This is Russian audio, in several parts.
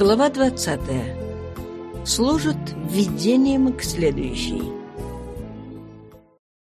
Глава 20. Служит введением к следующей.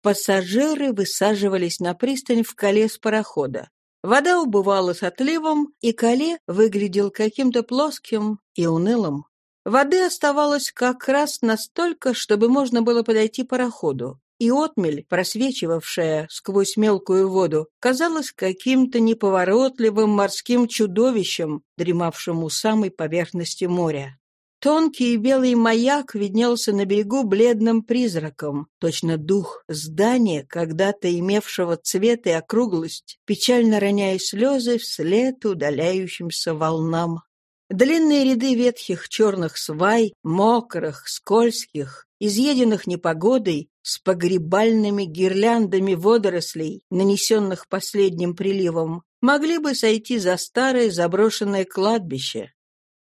Пассажиры высаживались на пристань в коле с парохода. Вода убывала с отливом, и коле выглядел каким-то плоским и унылым. Воды оставалось как раз настолько, чтобы можно было подойти пароходу и отмель, просвечивавшая сквозь мелкую воду, казалась каким-то неповоротливым морским чудовищем, дремавшим у самой поверхности моря. Тонкий белый маяк виднелся на берегу бледным призраком, точно дух здания, когда-то имевшего цвет и округлость, печально роняя слезы вслед удаляющимся волнам. Длинные ряды ветхих черных свай, мокрых, скользких, изъеденных непогодой, с погребальными гирляндами водорослей, нанесенных последним приливом, могли бы сойти за старое заброшенное кладбище.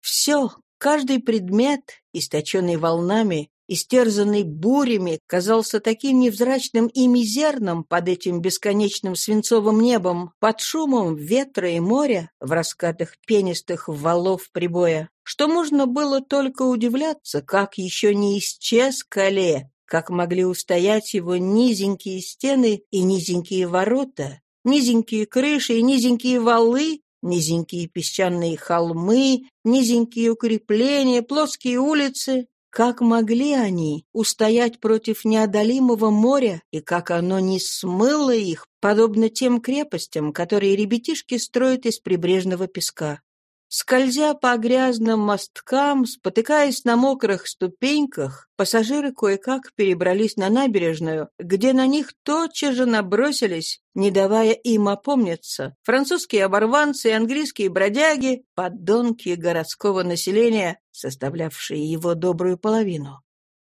Все, каждый предмет, источенный волнами, истерзанный бурями, казался таким невзрачным и мизерным под этим бесконечным свинцовым небом, под шумом ветра и моря в раскатах пенистых валов прибоя, что можно было только удивляться, как еще не исчез Кале, как могли устоять его низенькие стены и низенькие ворота, низенькие крыши и низенькие валы, низенькие песчаные холмы, низенькие укрепления, плоские улицы. Как могли они устоять против неодолимого моря, и как оно не смыло их, подобно тем крепостям, которые ребятишки строят из прибрежного песка? Скользя по грязным мосткам, спотыкаясь на мокрых ступеньках, пассажиры кое-как перебрались на набережную, где на них тотчас же набросились, не давая им опомниться, французские оборванцы и английские бродяги, подонки городского населения, составлявшие его добрую половину.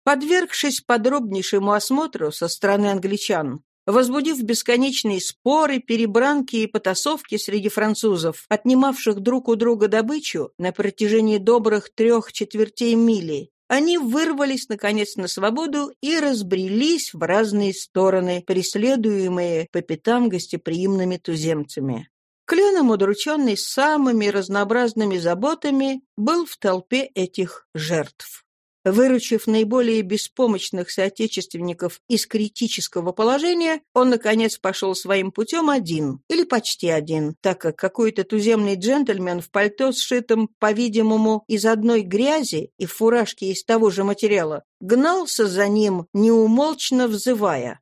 Подвергшись подробнейшему осмотру со стороны англичан, возбудив бесконечные споры, перебранки и потасовки среди французов, отнимавших друг у друга добычу на протяжении добрых трех четвертей мили, они вырвались, наконец, на свободу и разбрелись в разные стороны, преследуемые по пятам гостеприимными туземцами. Кленом, удрученный самыми разнообразными заботами, был в толпе этих жертв. Выручив наиболее беспомощных соотечественников из критического положения, он, наконец, пошел своим путем один, или почти один, так как какой-то туземный джентльмен в пальто, сшитом, по-видимому, из одной грязи и в фуражке из того же материала, гнался за ним, неумолчно взывая.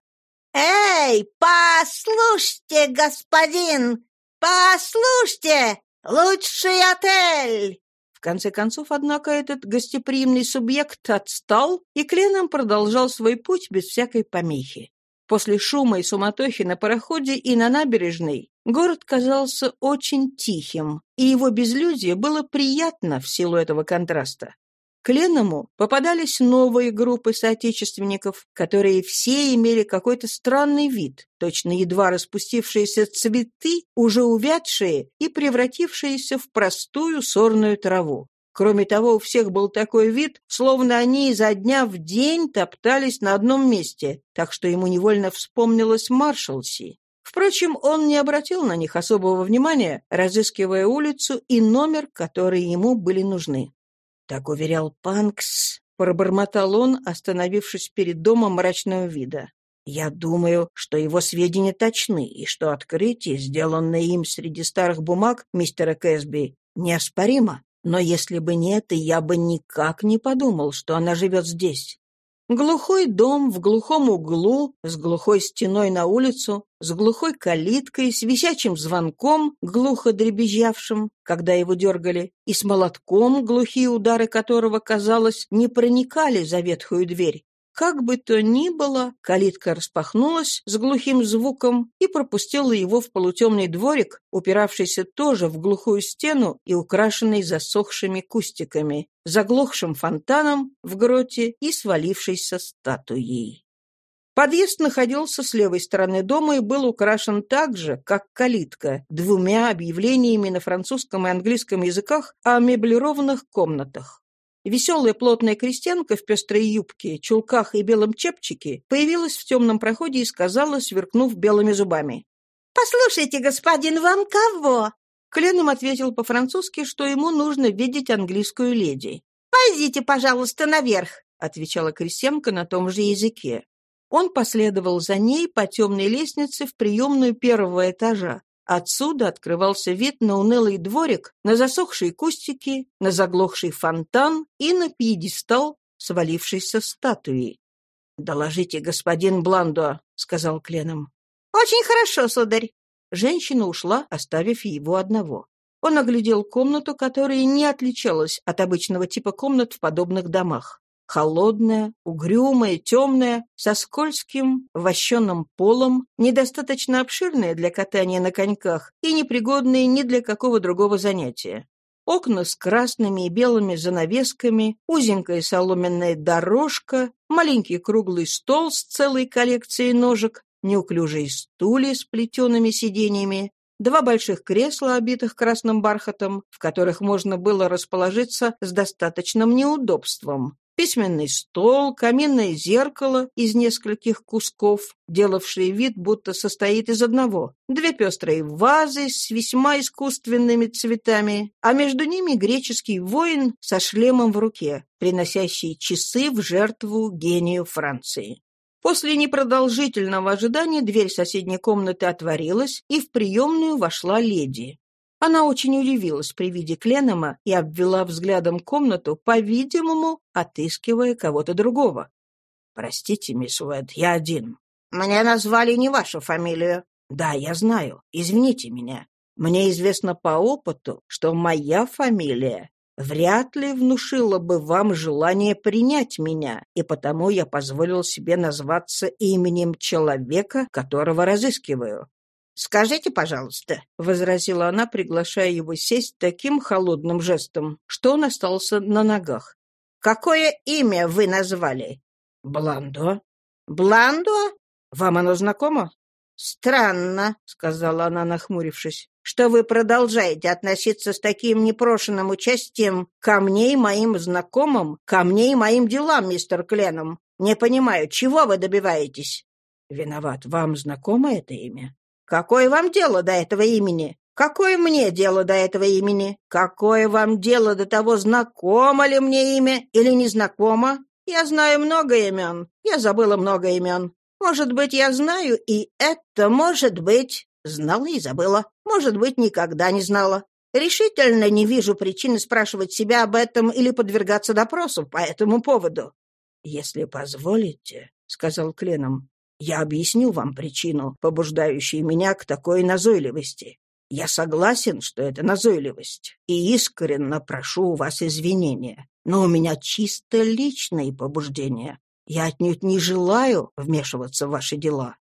«Эй, послушайте, господин! Послушайте! Лучший отель! В конце концов, однако, этот гостеприимный субъект отстал, и Кленом продолжал свой путь без всякой помехи. После шума и суматохи на пароходе и на набережной город казался очень тихим, и его безлюдие было приятно в силу этого контраста. К Ленному попадались новые группы соотечественников, которые все имели какой-то странный вид, точно едва распустившиеся цветы, уже увядшие и превратившиеся в простую сорную траву. Кроме того, у всех был такой вид, словно они изо дня в день топтались на одном месте, так что ему невольно вспомнилось Маршалси. Впрочем, он не обратил на них особого внимания, разыскивая улицу и номер, которые ему были нужны. Так уверял Панкс, пробормотал он, остановившись перед домом мрачного вида. Я думаю, что его сведения точны, и что открытие, сделанное им среди старых бумаг мистера Кэсби, неоспоримо. Но если бы не это, я бы никак не подумал, что она живет здесь. Глухой дом в глухом углу, с глухой стеной на улицу, с глухой калиткой, с висячим звонком, глухо дребезжавшим, когда его дергали, и с молотком, глухие удары которого, казалось, не проникали за ветхую дверь. Как бы то ни было, калитка распахнулась с глухим звуком и пропустила его в полутемный дворик, упиравшийся тоже в глухую стену и украшенный засохшими кустиками, заглохшим фонтаном в гроте и свалившейся статуей. Подъезд находился с левой стороны дома и был украшен так же, как калитка, двумя объявлениями на французском и английском языках о меблированных комнатах. Веселая плотная крестьянка в пестрой юбке, чулках и белом чепчике появилась в темном проходе и сказала, сверкнув белыми зубами. «Послушайте, господин, вам кого?» Кленом ответил по-французски, что ему нужно видеть английскую леди. «Пойдите, пожалуйста, наверх», — отвечала Крестьянка на том же языке. Он последовал за ней по темной лестнице в приемную первого этажа. Отсюда открывался вид на унылый дворик, на засохшие кустики, на заглохший фонтан и на пьедестал свалившейся статуи. «Доложите, господин Бландо», — сказал Кленом. «Очень хорошо, сударь». Женщина ушла, оставив его одного. Он оглядел комнату, которая не отличалась от обычного типа комнат в подобных домах. Холодная, угрюмая, темная, со скользким, вощенным полом, недостаточно обширная для катания на коньках и непригодная ни для какого другого занятия. Окна с красными и белыми занавесками, узенькая соломенная дорожка, маленький круглый стол с целой коллекцией ножек, неуклюжие стулья с плетеными сиденьями, два больших кресла, обитых красным бархатом, в которых можно было расположиться с достаточным неудобством, письменный стол, каминное зеркало из нескольких кусков, делавшие вид, будто состоит из одного, две пестрые вазы с весьма искусственными цветами, а между ними греческий воин со шлемом в руке, приносящий часы в жертву гению Франции. После непродолжительного ожидания дверь соседней комнаты отворилась, и в приемную вошла леди. Она очень удивилась при виде Кленома и обвела взглядом комнату, по-видимому, отыскивая кого-то другого. «Простите, мисс Уэд, я один». «Мне назвали не вашу фамилию». «Да, я знаю. Извините меня. Мне известно по опыту, что моя фамилия вряд ли внушила бы вам желание принять меня, и потому я позволил себе назваться именем человека, которого разыскиваю. «Скажите, пожалуйста», — возразила она, приглашая его сесть таким холодным жестом, что он остался на ногах. «Какое имя вы назвали?» «Бландо». «Бландо? Вам оно знакомо?» «Странно», — сказала она, нахмурившись, «что вы продолжаете относиться с таким непрошенным участием ко мне и моим знакомым, ко мне и моим делам, мистер Кленом. Не понимаю, чего вы добиваетесь?» «Виноват. Вам знакомо это имя?» Какое вам дело до этого имени? Какое мне дело до этого имени? Какое вам дело до того, знакомо ли мне имя или незнакомо? Я знаю много имен. Я забыла много имен. Может быть, я знаю и это, может быть. Знала и забыла. Может быть, никогда не знала. Решительно не вижу причины спрашивать себя об этом или подвергаться допросу по этому поводу. — Если позволите, — сказал Кленом, я объясню вам причину, побуждающую меня к такой назойливости. Я согласен, что это назойливость, и искренне прошу у вас извинения. Но у меня чисто личные побуждения. Я отнюдь не желаю вмешиваться в ваши дела».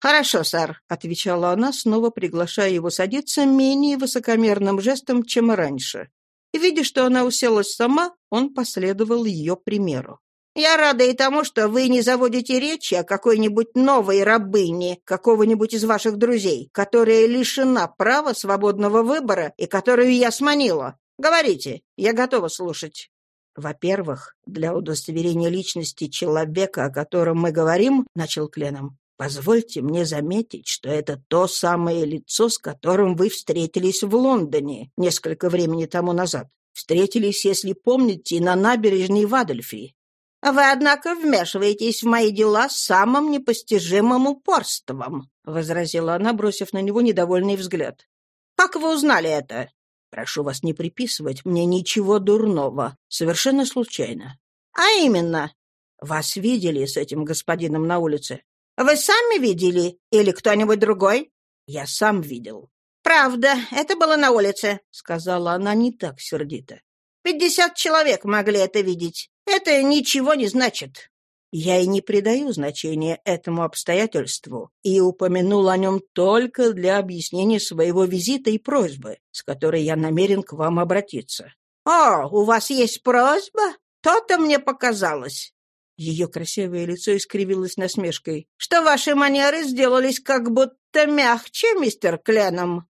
«Хорошо, сэр», — отвечала она, снова приглашая его садиться менее высокомерным жестом, чем раньше. И, видя, что она уселась сама, он последовал ее примеру. Я рада и тому, что вы не заводите речи о какой-нибудь новой рабыне какого-нибудь из ваших друзей, которая лишена права свободного выбора и которую я сманила. Говорите, я готова слушать. Во-первых, для удостоверения личности человека, о котором мы говорим, начал Кленом, позвольте мне заметить, что это то самое лицо, с которым вы встретились в Лондоне несколько времени тому назад. Встретились, если помните, на набережной в. «Вы, однако, вмешиваетесь в мои дела с самым непостижимым упорством», — возразила она, бросив на него недовольный взгляд. «Как вы узнали это?» «Прошу вас не приписывать мне ничего дурного. Совершенно случайно». «А именно?» «Вас видели с этим господином на улице?» «Вы сами видели? Или кто-нибудь другой?» «Я сам видел». «Правда, это было на улице», — сказала она не так сердито. «Пятьдесят человек могли это видеть. Это ничего не значит. Я и не придаю значения этому обстоятельству и упомянул о нем только для объяснения своего визита и просьбы, с которой я намерен к вам обратиться. «О, у вас есть просьба? То-то мне показалось». Ее красивое лицо искривилось насмешкой. «Что ваши манеры сделались как будто мягче, мистер Кленом?»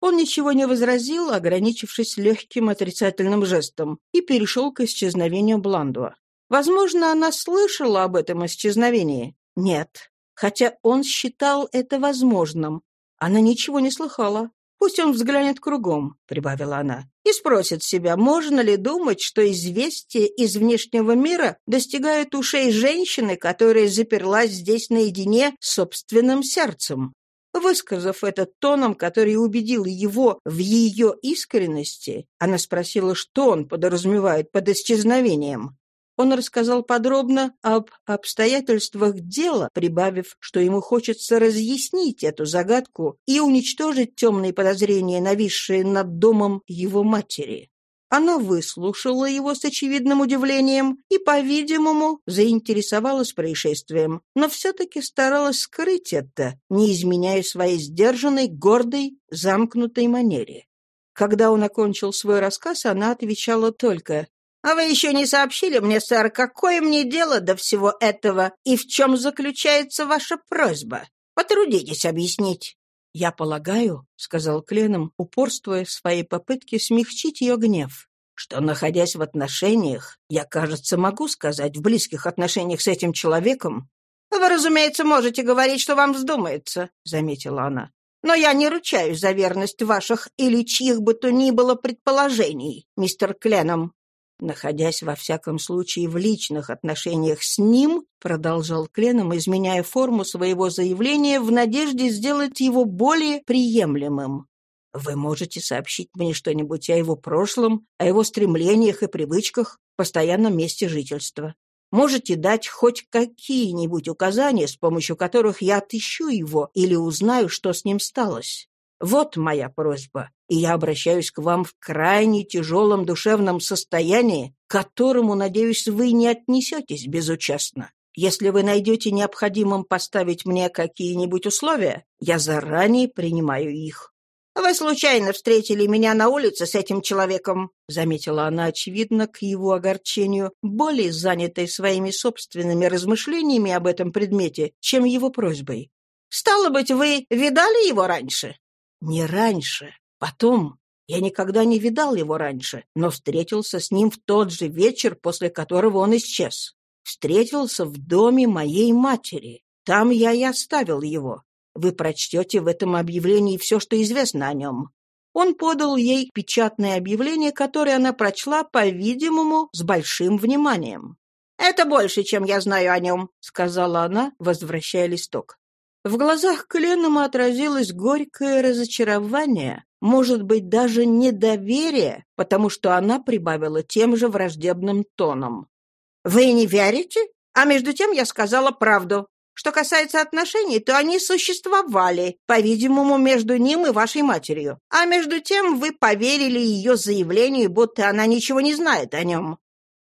Он ничего не возразил, ограничившись легким отрицательным жестом, и перешел к исчезновению Бландуа. Возможно, она слышала об этом исчезновении. Нет. Хотя он считал это возможным. Она ничего не слыхала. Пусть он взглянет кругом», — прибавила она, «и спросит себя, можно ли думать, что известие из внешнего мира достигает ушей женщины, которая заперлась здесь наедине с собственным сердцем. Высказав это тоном, который убедил его в ее искренности, она спросила, что он подразумевает под исчезновением. Он рассказал подробно об обстоятельствах дела, прибавив, что ему хочется разъяснить эту загадку и уничтожить темные подозрения, нависшие над домом его матери. Она выслушала его с очевидным удивлением и, по-видимому, заинтересовалась происшествием, но все-таки старалась скрыть это, не изменяя своей сдержанной, гордой, замкнутой манере. Когда он окончил свой рассказ, она отвечала только «А вы еще не сообщили мне, сэр, какое мне дело до всего этого и в чем заключается ваша просьба? Потрудитесь объяснить». «Я полагаю», — сказал Кленом, упорствуя в своей попытке смягчить ее гнев, что, находясь в отношениях, я, кажется, могу сказать, в близких отношениях с этим человеком. «Вы, разумеется, можете говорить, что вам вздумается», — заметила она. «Но я не ручаюсь за верность ваших или чьих бы то ни было предположений, мистер Кленом. Находясь во всяком случае в личных отношениях с ним, продолжал Кленом, изменяя форму своего заявления в надежде сделать его более приемлемым. Вы можете сообщить мне что-нибудь о его прошлом, о его стремлениях и привычках, постоянном месте жительства. Можете дать хоть какие-нибудь указания, с помощью которых я отыщу его или узнаю, что с ним сталось. Вот моя просьба, и я обращаюсь к вам в крайне тяжелом душевном состоянии, к которому, надеюсь, вы не отнесетесь безучастно. Если вы найдете необходимым поставить мне какие-нибудь условия, я заранее принимаю их». «Вы случайно встретили меня на улице с этим человеком?» — заметила она, очевидно, к его огорчению, более занятой своими собственными размышлениями об этом предмете, чем его просьбой. «Стало быть, вы видали его раньше?» Не раньше. Потом. Я никогда не видал его раньше, но встретился с ним в тот же вечер, после которого он исчез. Встретился в доме моей матери. Там я и оставил его. Вы прочтете в этом объявлении все, что известно о нем. Он подал ей печатное объявление, которое она прочла, по-видимому, с большим вниманием. «Это больше, чем я знаю о нем», — сказала она, возвращая листок. В глазах Кленома отразилось горькое разочарование, может быть, даже недоверие, потому что она прибавила тем же враждебным тоном. «Вы не верите? А между тем я сказала правду. Что касается отношений, то они существовали, по-видимому, между ним и вашей матерью. А между тем вы поверили ее заявлению, будто она ничего не знает о нем.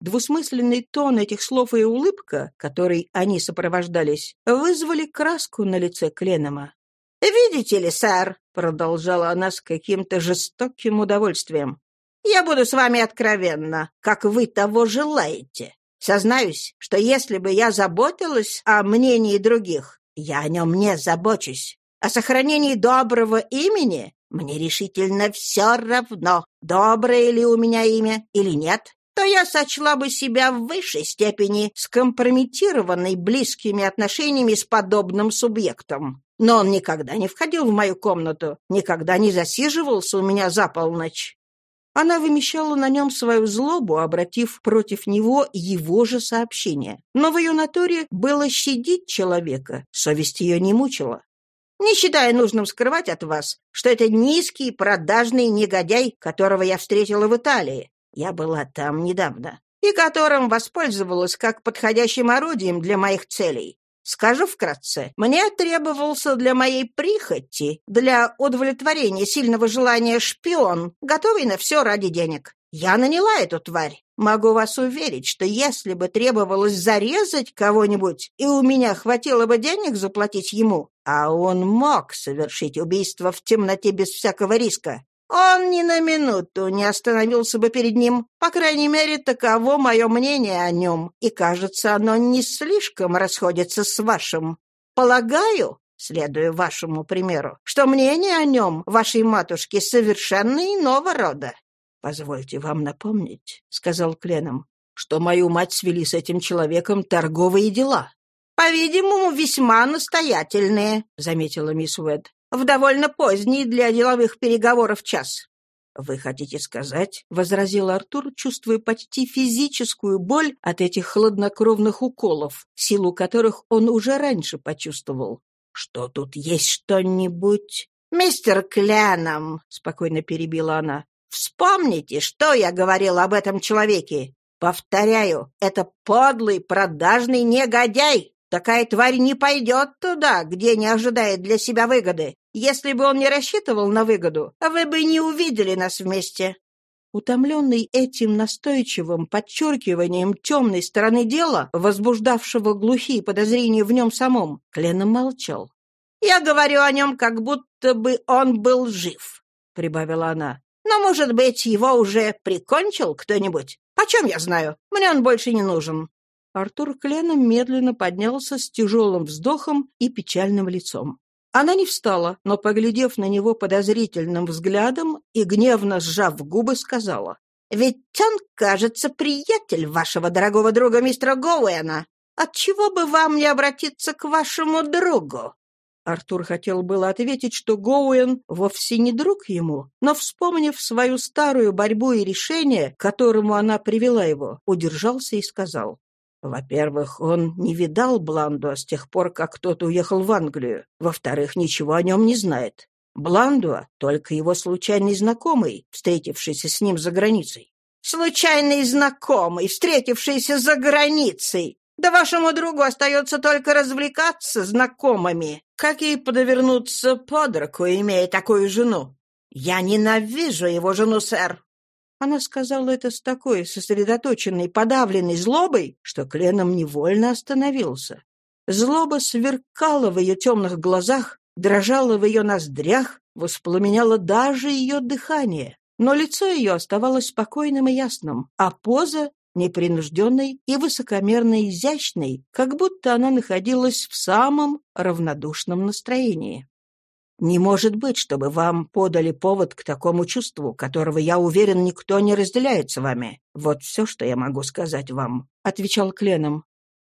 Двусмысленный тон этих слов и улыбка, которой они сопровождались, вызвали краску на лице Кленома. «Видите ли, сэр», — продолжала она с каким-то жестоким удовольствием, «я буду с вами откровенна, как вы того желаете. Сознаюсь, что если бы я заботилась о мнении других, я о нем не забочусь. О сохранении доброго имени мне решительно все равно, доброе ли у меня имя или нет то я сочла бы себя в высшей степени скомпрометированной близкими отношениями с подобным субъектом. Но он никогда не входил в мою комнату, никогда не засиживался у меня за полночь. Она вымещала на нем свою злобу, обратив против него его же сообщение. Но в ее натуре было щадить человека, совесть ее не мучила. Не считая нужным скрывать от вас, что это низкий продажный негодяй, которого я встретила в Италии, я была там недавно, и которым воспользовалась как подходящим орудием для моих целей. Скажу вкратце, мне требовался для моей прихоти, для удовлетворения сильного желания шпион, готовый на все ради денег. Я наняла эту тварь. Могу вас уверить, что если бы требовалось зарезать кого-нибудь, и у меня хватило бы денег заплатить ему, а он мог совершить убийство в темноте без всякого риска, он ни на минуту не остановился бы перед ним. По крайней мере, таково мое мнение о нем, и, кажется, оно не слишком расходится с вашим. Полагаю, следуя вашему примеру, что мнение о нем, вашей матушки, совершенно иного рода. «Позвольте вам напомнить», — сказал Кленом, «что мою мать свели с этим человеком торговые дела». «По-видимому, весьма настоятельные», — заметила мисс Уэд. В довольно поздний для деловых переговоров час». «Вы хотите сказать, — возразил Артур, чувствуя почти физическую боль от этих хладнокровных уколов, силу которых он уже раньше почувствовал, — что тут есть что-нибудь...» «Мистер Кляном», — спокойно перебила она, — «вспомните, что я говорил об этом человеке. Повторяю, это подлый, продажный негодяй. Такая тварь не пойдет туда, где не ожидает для себя выгоды. Если бы он не рассчитывал на выгоду, вы бы не увидели нас вместе». Утомленный этим настойчивым подчеркиванием темной стороны дела, возбуждавшего глухие подозрения в нем самом, Кленом молчал. «Я говорю о нем, как будто бы он был жив», — прибавила она. «Но, может быть, его уже прикончил кто-нибудь? Почем я знаю? Мне он больше не нужен». Артур Кленом медленно поднялся с тяжелым вздохом и печальным лицом. Она не встала, но, поглядев на него подозрительным взглядом и гневно сжав губы, сказала, «Ведь он, кажется, приятель вашего дорогого друга мистера Гоуэна. Отчего бы вам не обратиться к вашему другу?» Артур хотел было ответить, что Гоуэн вовсе не друг ему, но, вспомнив свою старую борьбу и решение, к которому она привела его, удержался и сказал, во-первых, он не видал Бландуа с тех пор, как тот уехал в Англию. Во-вторых, ничего о нем не знает. Бландуа — только его случайный знакомый, встретившийся с ним за границей. «Случайный знакомый, встретившийся за границей! Да вашему другу остается только развлекаться знакомыми. Как ей подвернуться под руку, имея такую жену? Я ненавижу его жену, сэр. Она сказала это с такой сосредоточенной, подавленной злобой, что Кленом невольно остановился. Злоба сверкала в ее темных глазах, дрожала в ее ноздрях, воспламеняла даже ее дыхание. Но лицо ее оставалось спокойным и ясным, а поза непринужденной и высокомерно изящной, как будто она находилась в самом равнодушном настроении. Не может быть, чтобы вам подали повод к такому чувству, которого, я уверен, никто не разделяет с вами. Вот все, что я могу сказать вам», — отвечал Кленом.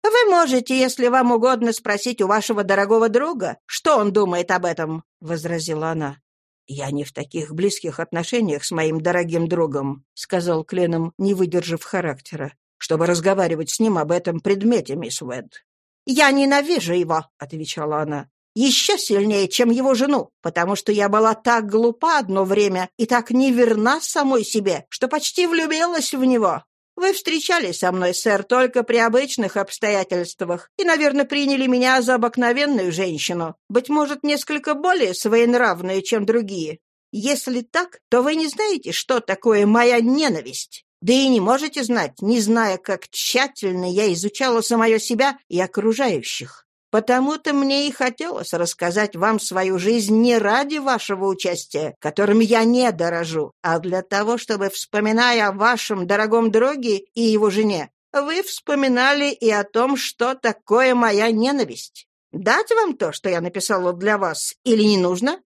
«Вы можете, если вам угодно, спросить у вашего дорогого друга, что он думает об этом», — возразила она. «Я не в таких близких отношениях с моим дорогим другом», — сказал Кленом, не выдержав характера, «чтобы разговаривать с ним об этом предмете, мисс Уэд». «Я ненавижу его», — отвечала она еще сильнее, чем его жену, потому что я была так глупа одно время и так неверна самой себе, что почти влюбилась в него. Вы встречались со мной, сэр, только при обычных обстоятельствах и, наверное, приняли меня за обыкновенную женщину, быть может, несколько более своенравную, чем другие. Если так, то вы не знаете, что такое моя ненависть. Да и не можете знать, не зная, как тщательно я изучала самое себя и окружающих. Потому-то мне и хотелось рассказать вам свою жизнь не ради вашего участия, которым я не дорожу, а для того, чтобы, вспоминая о вашем дорогом друге и его жене, вы вспоминали и о том, что такое моя ненависть. Дать вам то, что я написала для вас, или не нужно?»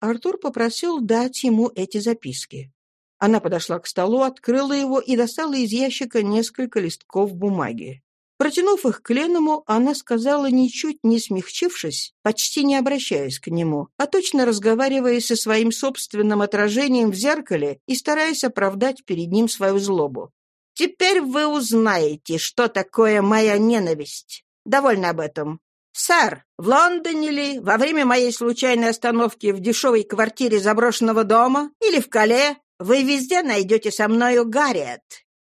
Артур попросил дать ему эти записки. Она подошла к столу, открыла его и достала из ящика несколько листков бумаги. Протянув их к Леному, она сказала, ничуть не смягчившись, почти не обращаясь к нему, а точно разговаривая со своим собственным отражением в зеркале и стараясь оправдать перед ним свою злобу. «Теперь вы узнаете, что такое моя ненависть. Довольно об этом. Сэр, в Лондоне ли, во время моей случайной остановки в дешевой квартире заброшенного дома или в Кале, вы везде найдете со мною Гарриет,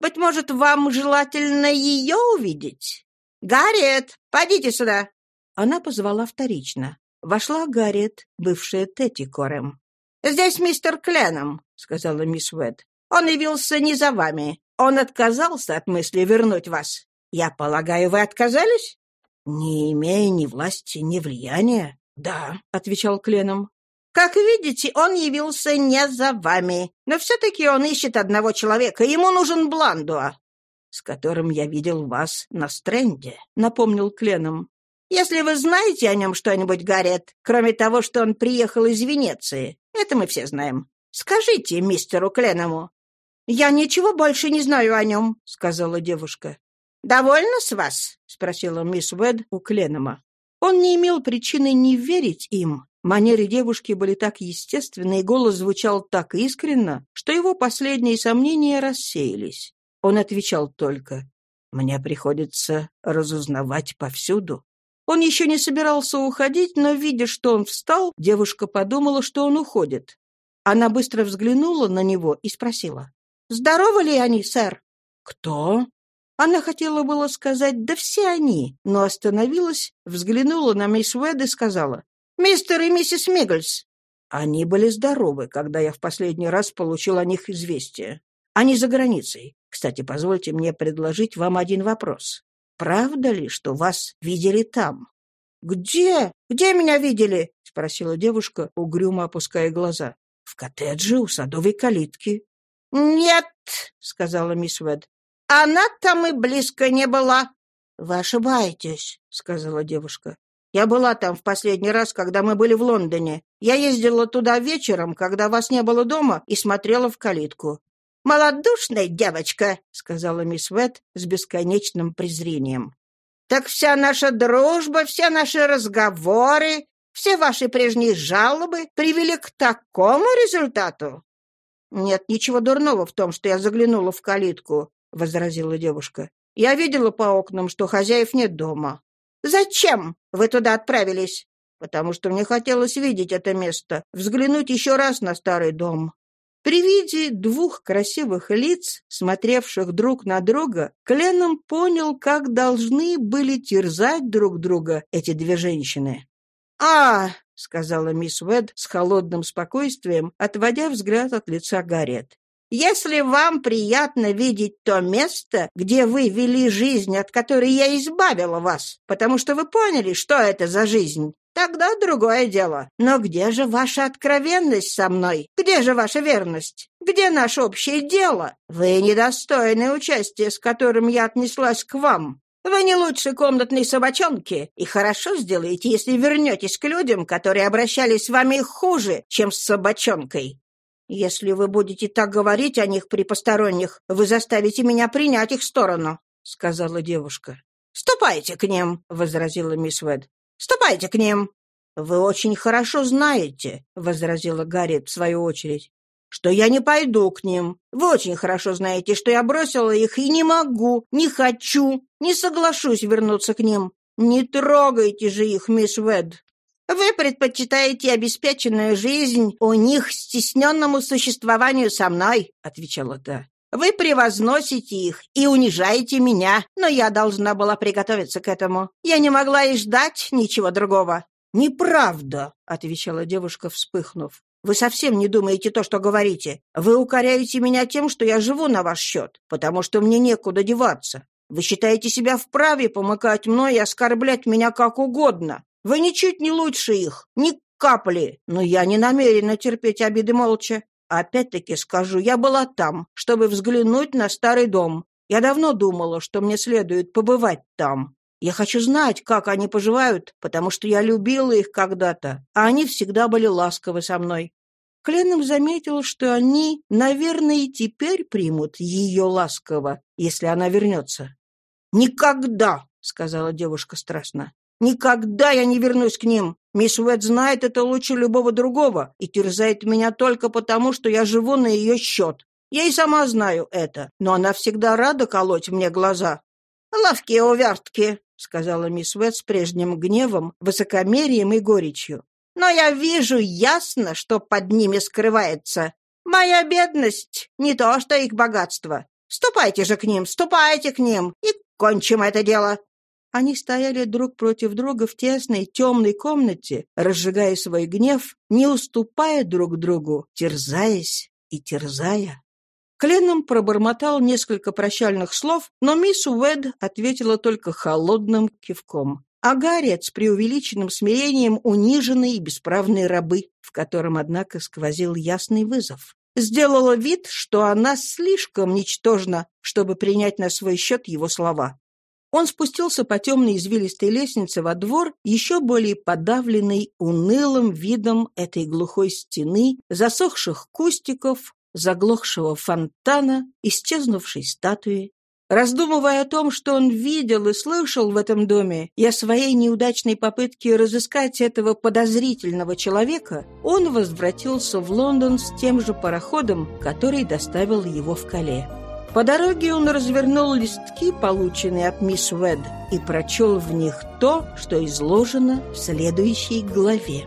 быть может, вам желательно ее увидеть? Гарриет, подите сюда!» Она позвала вторично. Вошла Гарриет, бывшая Тетти Корем. «Здесь мистер Кленом», — сказала мисс Уэд. «Он явился не за вами. Он отказался от мысли вернуть вас. Я полагаю, вы отказались?» «Не имея ни власти, ни влияния?» «Да», — отвечал Кленом. Как видите, он явился не за вами. Но все-таки он ищет одного человека. Ему нужен Бландуа. — С которым я видел вас на стренде, — напомнил Кленом. — Если вы знаете о нем что-нибудь, Гарриет, кроме того, что он приехал из Венеции, это мы все знаем. Скажите мистеру Кленому. — Я ничего больше не знаю о нем, — сказала девушка. — Довольно с вас? — спросила мисс Уэд у Кленома. Он не имел причины не верить им, Манеры девушки были так естественны, и голос звучал так искренно, что его последние сомнения рассеялись. Он отвечал только «Мне приходится разузнавать повсюду». Он еще не собирался уходить, но, видя, что он встал, девушка подумала, что он уходит. Она быстро взглянула на него и спросила. «Здоровы ли они, сэр?» «Кто?» Она хотела было сказать «да все они», но остановилась, взглянула на мисс Уэд и сказала «Мистер и миссис Миггельс». Они были здоровы, когда я в последний раз получил о них известие. Они за границей. Кстати, позвольте мне предложить вам один вопрос. Правда ли, что вас видели там? «Где? Где меня видели?» — спросила девушка, угрюмо опуская глаза. «В коттедже у садовой калитки». «Нет», — сказала мисс Уэд. Она там и близко не была. — Вы ошибаетесь, — сказала девушка. — Я была там в последний раз, когда мы были в Лондоне. Я ездила туда вечером, когда вас не было дома, и смотрела в калитку. — Молодушная девочка, — сказала мисс Вет с бесконечным презрением. — Так вся наша дружба, все наши разговоры, все ваши прежние жалобы привели к такому результату? Нет ничего дурного в том, что я заглянула в калитку. — возразила девушка. «Я видела по окнам, что хозяев нет дома». «Зачем вы туда отправились?» «Потому что мне хотелось видеть это место, взглянуть еще раз на старый дом». При виде двух красивых лиц, смотревших друг на друга, Кленном понял, как должны были терзать друг друга эти две женщины. «А!» — сказала мисс Уэд с холодным спокойствием, отводя взгляд от лица Гарриет. Если вам приятно видеть то место, где вы вели жизнь, от которой я избавила вас, потому что вы поняли, что это за жизнь, тогда другое дело. Но где же ваша откровенность со мной? Где же ваша верность? Где наше общее дело? Вы недостойны участия, с которым я отнеслась к вам. Вы не лучше комнатной собачонки, и хорошо сделаете, если вернетесь к людям, которые обращались с вами хуже, чем с собачонкой. «Если вы будете так говорить о них при посторонних, вы заставите меня принять их сторону», — сказала девушка. «Ступайте к ним», — возразила мисс Вэд. «Ступайте к ним». «Вы очень хорошо знаете», — возразила Гарри в свою очередь, «что я не пойду к ним. Вы очень хорошо знаете, что я бросила их и не могу, не хочу, не соглашусь вернуться к ним. Не трогайте же их, мисс Вэд». Вы предпочитаете обеспеченную жизнь у них стесненному существованию со мной, — отвечала та. Вы превозносите их и унижаете меня, но я должна была приготовиться к этому. Я не могла и ждать ничего другого. «Неправда», — отвечала девушка, вспыхнув. «Вы совсем не думаете то, что говорите. Вы укоряете меня тем, что я живу на ваш счет, потому что мне некуда деваться. Вы считаете себя вправе помыкать мной и оскорблять меня как угодно. Вы ничуть не лучше их, ни капли, но я не намерена терпеть обиды молча. Опять-таки скажу, я была там, чтобы взглянуть на старый дом. Я давно думала, что мне следует побывать там. Я хочу знать, как они поживают, потому что я любила их когда-то, а они всегда были ласковы со мной. Кленном заметил, что они, наверное, и теперь примут ее ласково, если она вернется. «Никогда!» — сказала девушка страстно. Никогда я не вернусь к ним. Мисс Уэд знает это лучше любого другого и терзает меня только потому, что я живу на ее счет. Я и сама знаю это, но она всегда рада колоть мне глаза. «Ловкие увертки», — сказала мисс Уэд с прежним гневом, высокомерием и горечью. «Но я вижу ясно, что под ними скрывается. Моя бедность — не то, что их богатство. Ступайте же к ним, ступайте к ним, и кончим это дело. Они стояли друг против друга в тесной темной комнате, разжигая свой гнев, не уступая друг другу, терзаясь и терзая. Кленном пробормотал несколько прощальных слов, но мисс Уэд ответила только холодным кивком. А Гарриет с преувеличенным смирением униженной и бесправной рабы, в котором, однако, сквозил ясный вызов. Сделала вид, что она слишком ничтожна, чтобы принять на свой счет его слова. Он спустился по темной извилистой лестнице во двор, еще более подавленный унылым видом этой глухой стены, засохших кустиков, заглохшего фонтана, исчезнувшей статуи. Раздумывая о том, что он видел и слышал в этом доме, и о своей неудачной попытке разыскать этого подозрительного человека, он возвратился в Лондон с тем же пароходом, который доставил его в Кале. По дороге он развернул листки, полученные от мисс Уэд, и прочел в них то, что изложено в следующей главе.